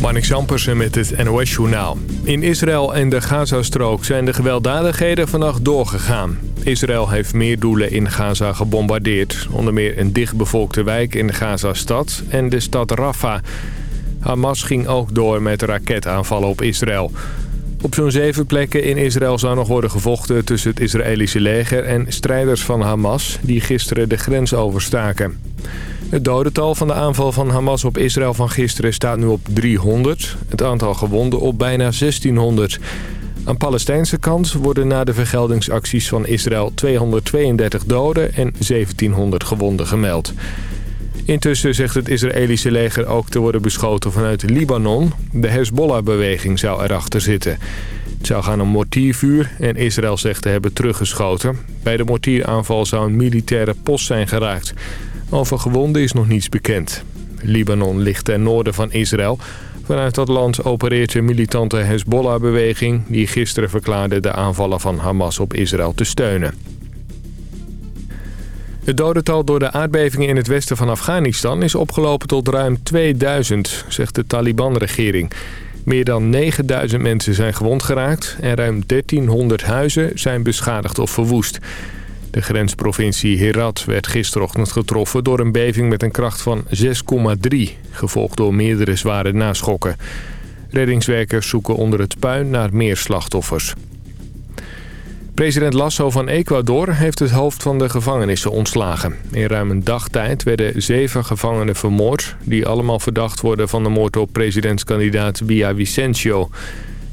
Marnik Zampersen met het NOS-journaal. In Israël en de Gazastrook zijn de gewelddadigheden vannacht doorgegaan. Israël heeft meer doelen in Gaza gebombardeerd. Onder meer een dichtbevolkte wijk in Gaza-stad en de stad Rafah. Hamas ging ook door met raketaanvallen op Israël. Op zo'n zeven plekken in Israël zou nog worden gevochten tussen het Israëlische leger en strijders van Hamas... die gisteren de grens overstaken. Het dodental van de aanval van Hamas op Israël van gisteren staat nu op 300. Het aantal gewonden op bijna 1600. Aan Palestijnse kant worden na de vergeldingsacties van Israël 232 doden en 1700 gewonden gemeld. Intussen zegt het Israëlische leger ook te worden beschoten vanuit Libanon. De Hezbollah-beweging zou erachter zitten. Het zou gaan om mortiervuur en Israël zegt te hebben teruggeschoten. Bij de mortieraanval zou een militaire post zijn geraakt. Over gewonden is nog niets bekend. Libanon ligt ten noorden van Israël. Vanuit dat land opereert de militante Hezbollah-beweging... die gisteren verklaarde de aanvallen van Hamas op Israël te steunen. Het dodental door de aardbevingen in het westen van Afghanistan... is opgelopen tot ruim 2000, zegt de Taliban-regering. Meer dan 9000 mensen zijn gewond geraakt... en ruim 1300 huizen zijn beschadigd of verwoest... De grensprovincie Herat werd gisterochtend getroffen door een beving met een kracht van 6,3, gevolgd door meerdere zware naschokken. Reddingswerkers zoeken onder het puin naar meer slachtoffers. President Lasso van Ecuador heeft het hoofd van de gevangenissen ontslagen. In ruim een dagtijd werden zeven gevangenen vermoord... die allemaal verdacht worden van de moord op presidentskandidaat Bia Vicencio.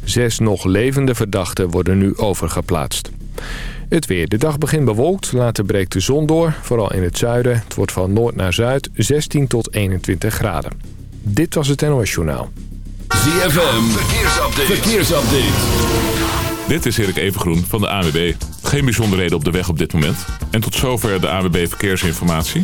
Zes nog levende verdachten worden nu overgeplaatst. Het weer. De dag begint bewolkt, later breekt de zon door, vooral in het zuiden. Het wordt van noord naar zuid 16 tot 21 graden. Dit was het NOS Journaal. ZFM, verkeersupdate. verkeersupdate. Dit is Erik Evengroen van de AWB. Geen bijzonderheden op de weg op dit moment. En tot zover de AWB Verkeersinformatie.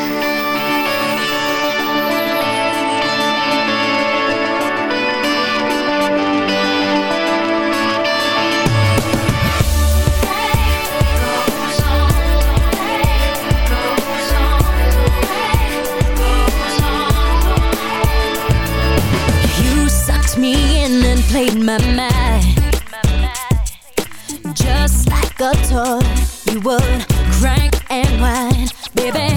Played my mind. Just like a toy, you would crank and whine. Baby,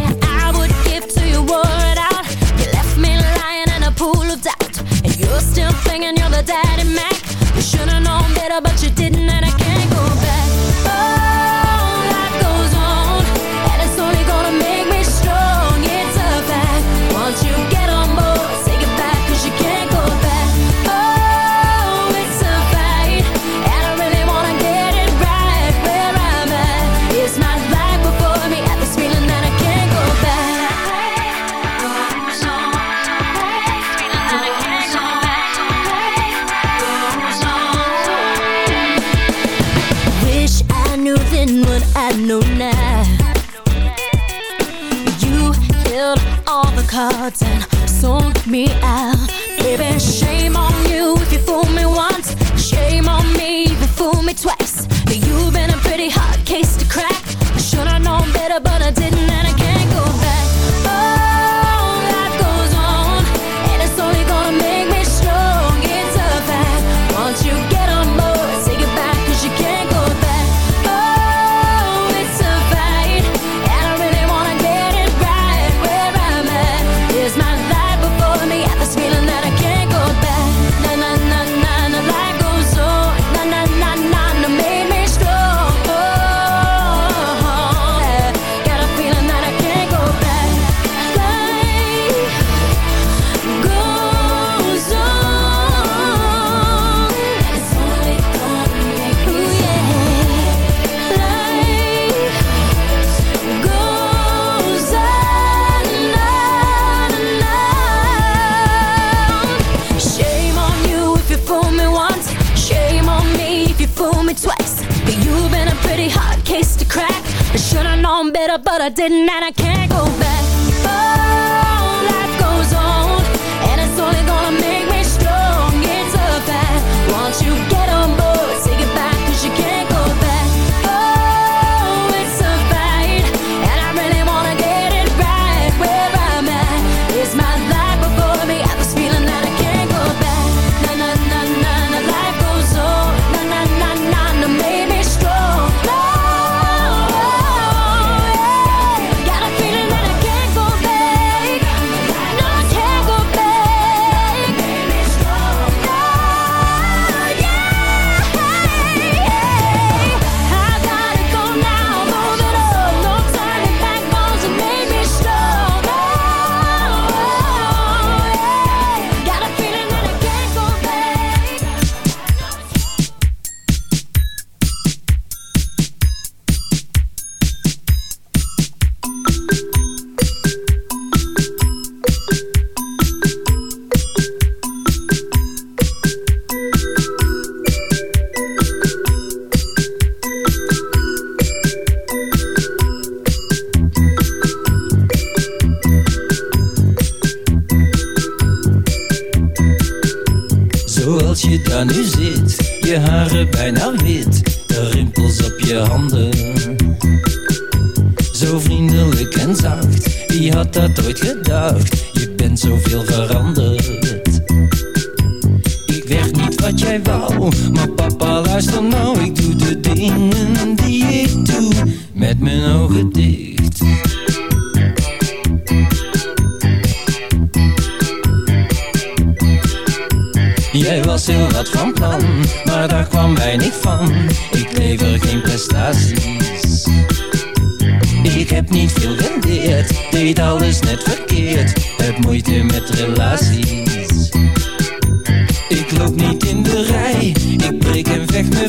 I would give to you word out. You left me lying in a pool of doubt. And you're still thinking you're the daddy Mac. You should've known better, but you didn't, and I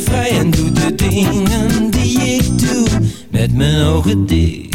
en doe de dingen die ik doe met mijn ogen dicht.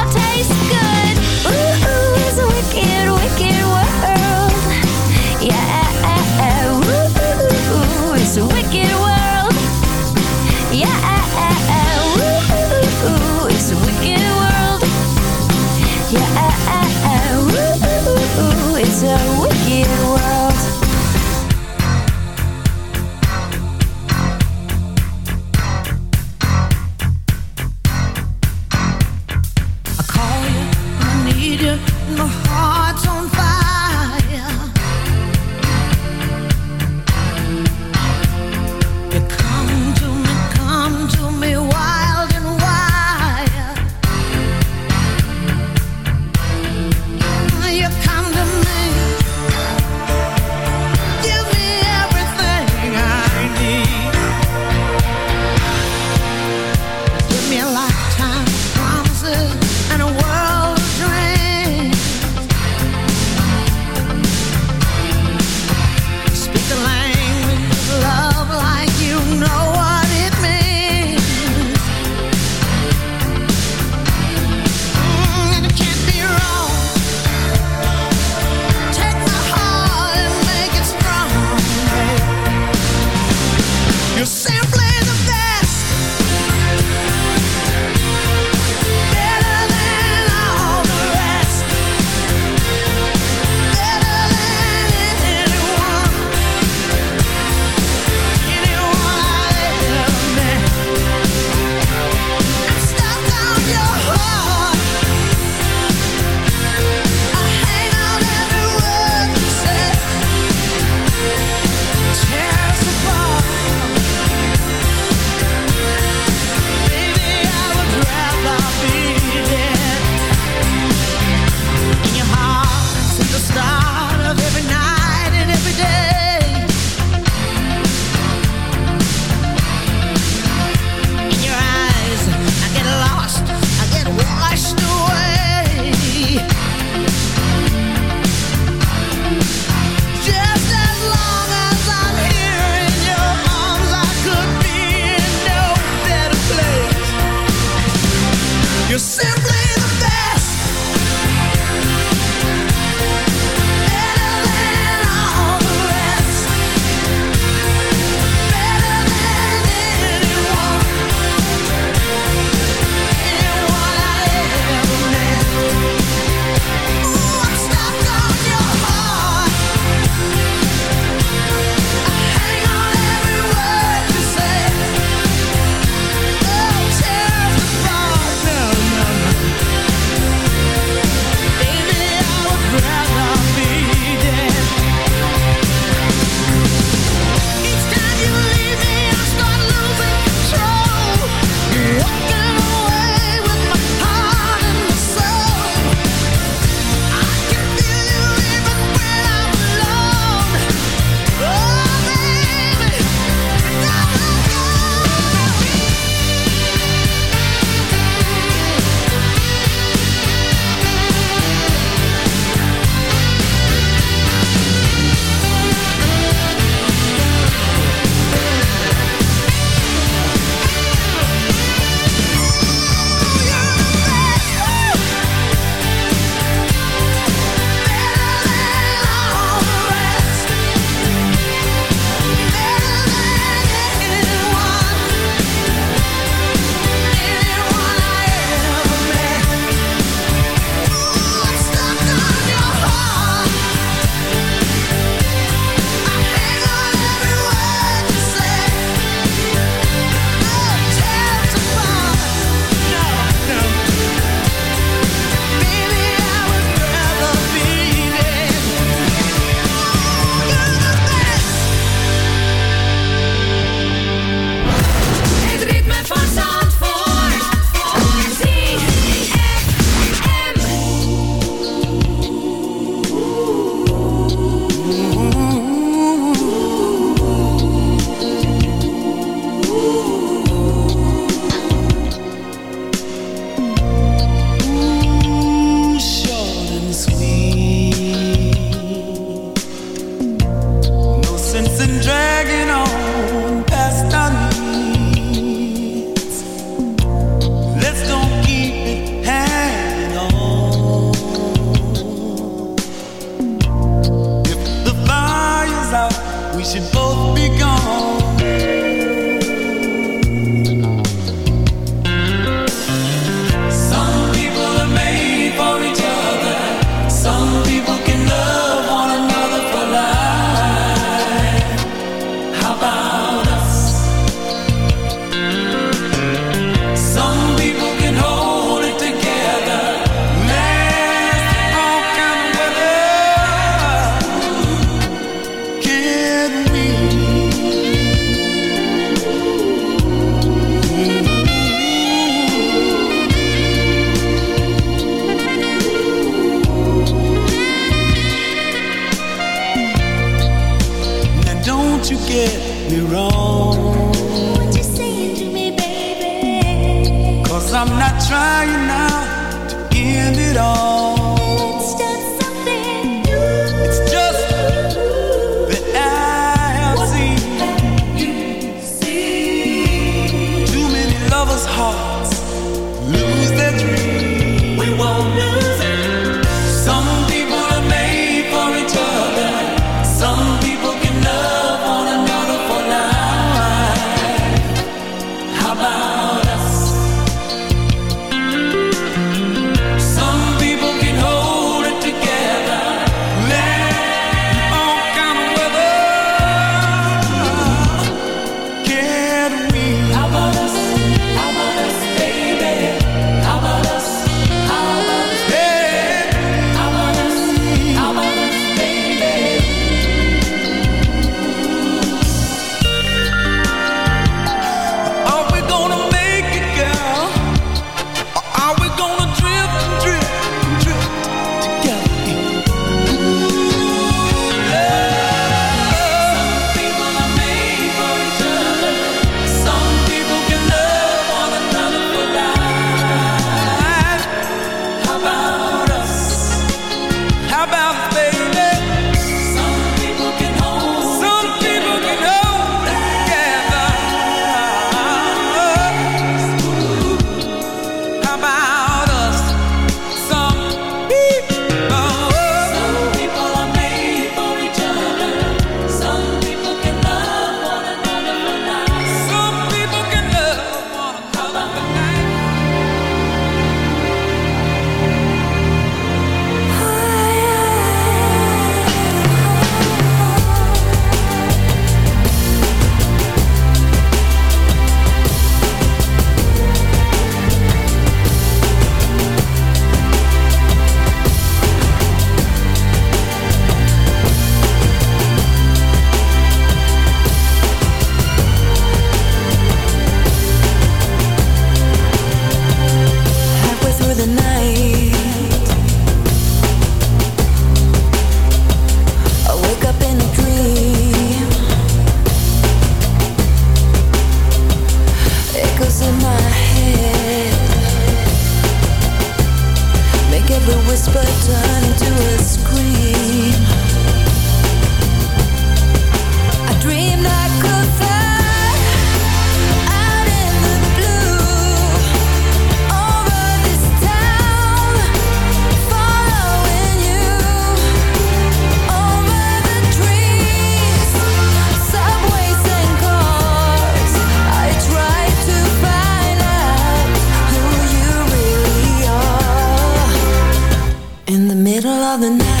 all the night.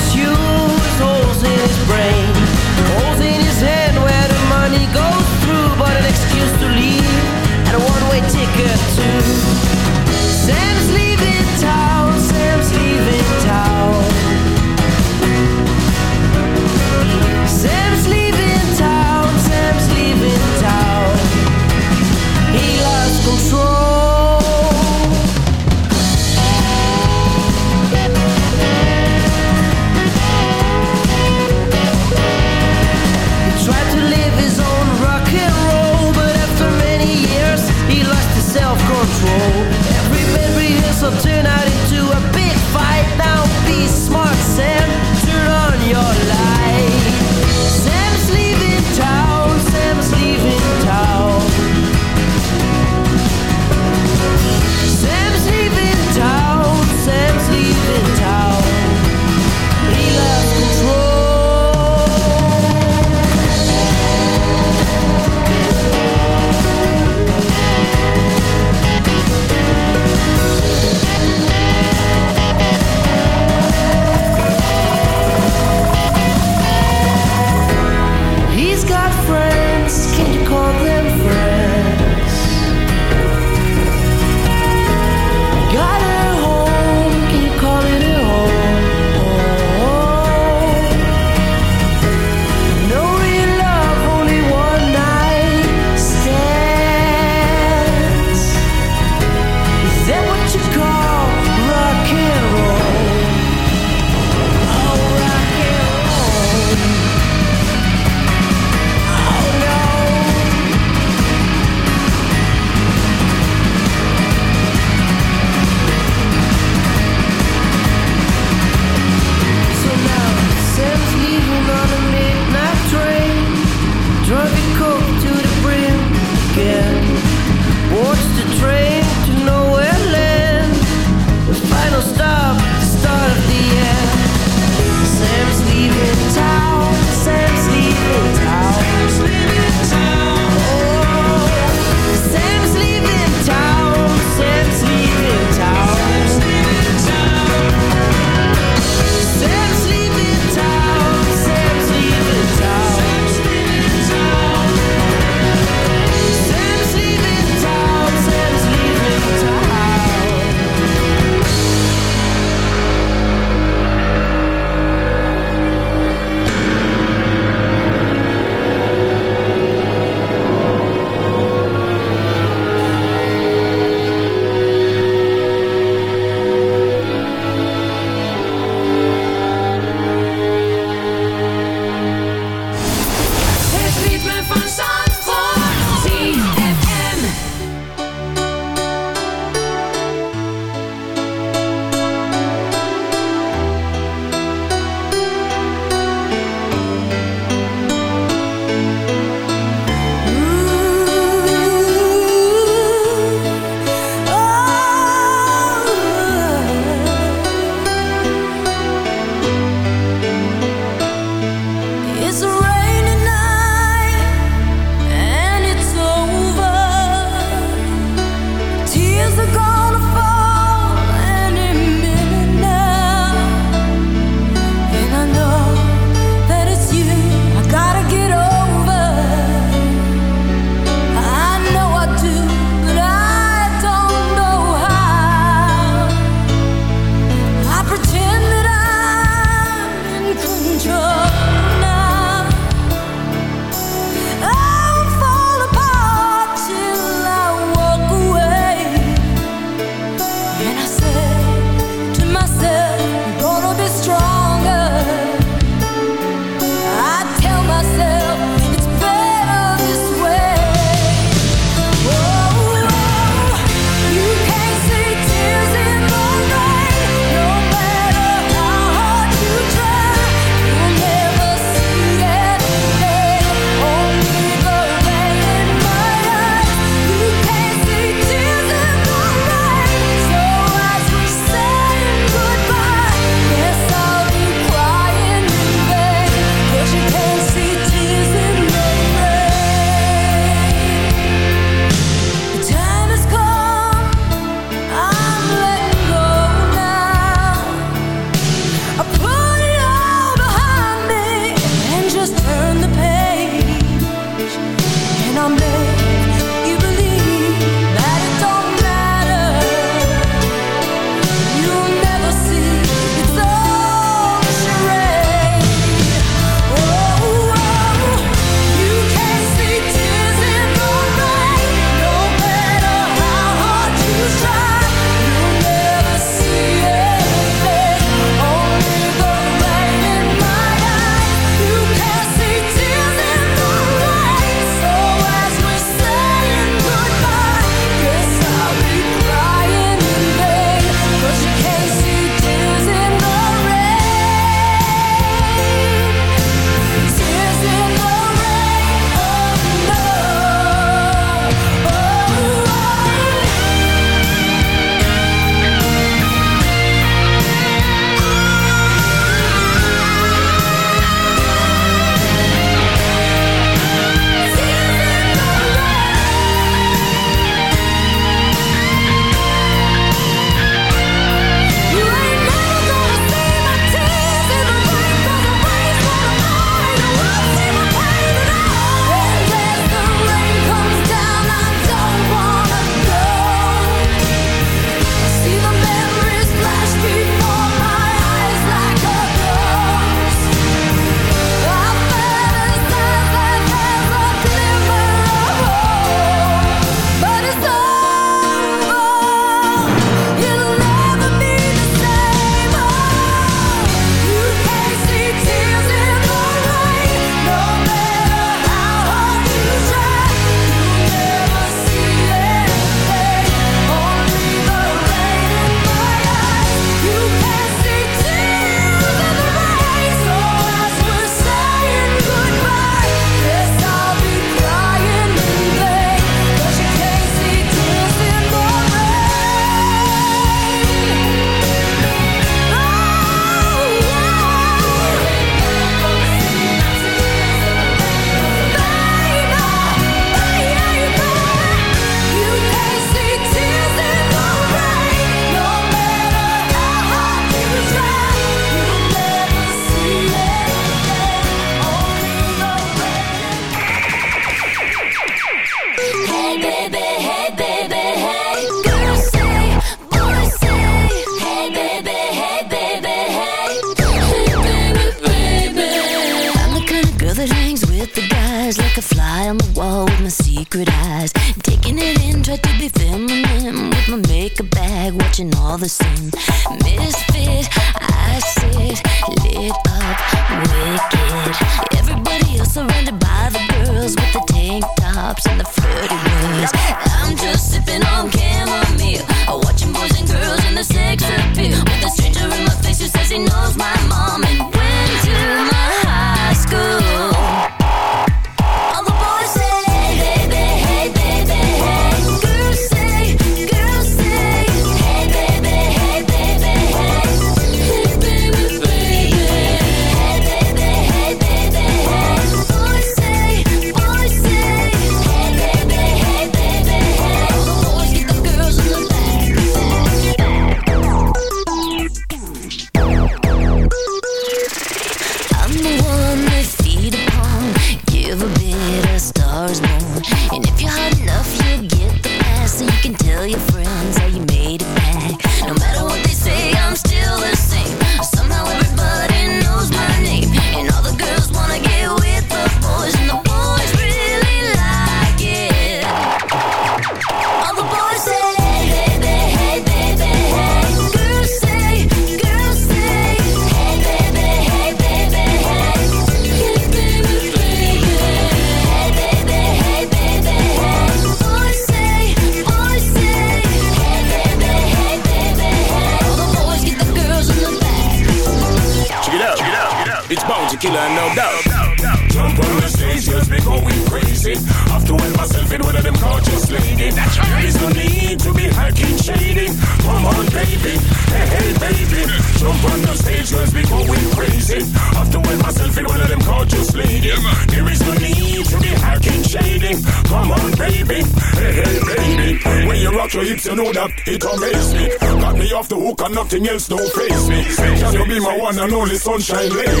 nothing else don't face me. Can you be my one and only sunshine lady?